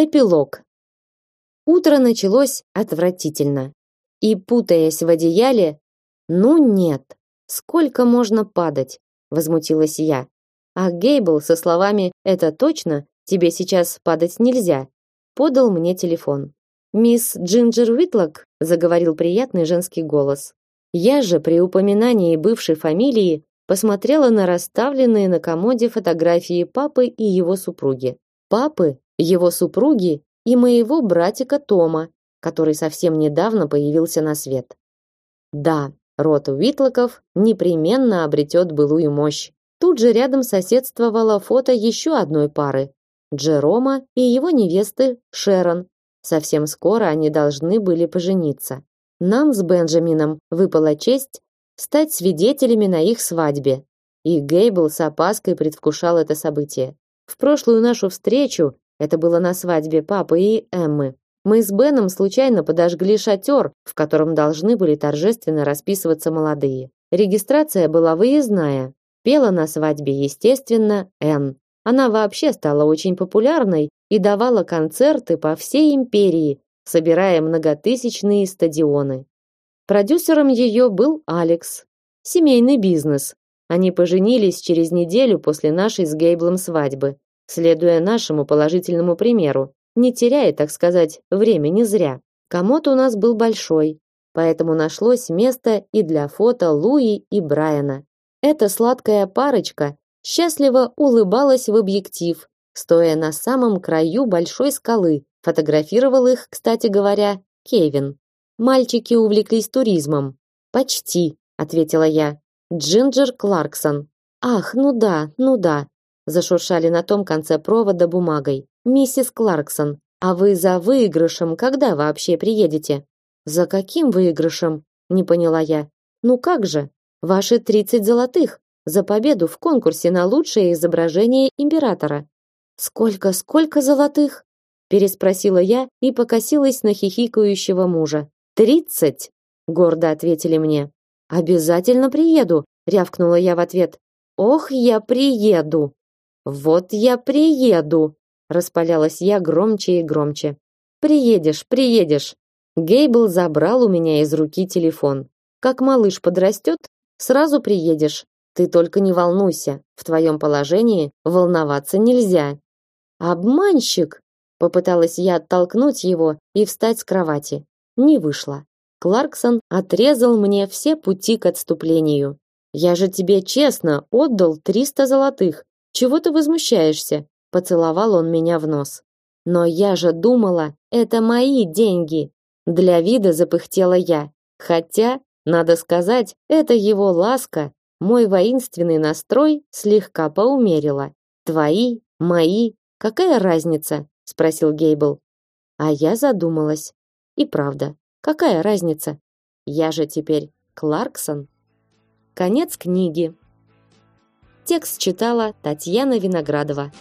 Эпилог. Утро началось отвратительно. И путаясь в одеяле, ну нет, сколько можно падать, возмутилась я. А Гейбл со словами «это точно, тебе сейчас падать нельзя», подал мне телефон. «Мисс Джинджер Уитлок», — заговорил приятный женский голос. Я же при упоминании бывшей фамилии посмотрела на расставленные на комоде фотографии папы и его супруги. Папы его супруги и моего братика Тома, который совсем недавно появился на свет. Да, род Уитлоков непременно обретет былую мощь. Тут же рядом соседствовало фото еще одной пары Джерома и его невесты Шерон. Совсем скоро они должны были пожениться. Нам с Бенджамином выпала честь стать свидетелями на их свадьбе. И Гейбл с опаской предвкушал это событие. В прошлую нашу встречу это было на свадьбе папы и Эммы. Мы с Беном случайно подожгли шатер, в котором должны были торжественно расписываться молодые. Регистрация была выездная. Пела на свадьбе, естественно, Энн. Она вообще стала очень популярной и давала концерты по всей империи, собирая многотысячные стадионы. Продюсером ее был Алекс. Семейный бизнес. Они поженились через неделю после нашей с Гейблом свадьбы следуя нашему положительному примеру, не теряя, так сказать, времени зря. Комод у нас был большой, поэтому нашлось место и для фото Луи и Брайана. Эта сладкая парочка счастливо улыбалась в объектив, стоя на самом краю большой скалы. Фотографировал их, кстати говоря, Кевин. Мальчики увлеклись туризмом. Почти, ответила я. Джинджер Кларксон. Ах, ну да, ну да зашуршали на том конце провода бумагой. Миссис Кларксон, а вы за выигрышем когда вообще приедете? За каким выигрышем? Не поняла я. Ну как же? Ваши 30 золотых за победу в конкурсе на лучшее изображение императора. Сколько, сколько золотых? переспросила я и покосилась на хихикающего мужа. «Тридцать!» — гордо ответили мне. «Обязательно приеду!» — рявкнула я в ответ. «Ох, я приеду!» Вот я приеду, распалялась я громче и громче. Приедешь, приедешь. Гейбл забрал у меня из руки телефон. Как малыш подрастет, сразу приедешь. Ты только не волнуйся. В твоем положении волноваться нельзя. Обманщик, попыталась я оттолкнуть его и встать с кровати. Не вышло. Кларксон отрезал мне все пути к отступлению. Я же тебе честно отдал триста золотых. Чего ты возмущаешься? Поцеловал он меня в нос. Но я же думала, это мои деньги. Для вида запыхтела я. Хотя, надо сказать, это его ласка, мой воинственный настрой слегка поумерила. Твои, мои, какая разница? спросил Гейбл. А я задумалась. И правда, какая разница? Я же теперь Кларксон. Конец книги. Текст читала Татьяна Виноградова.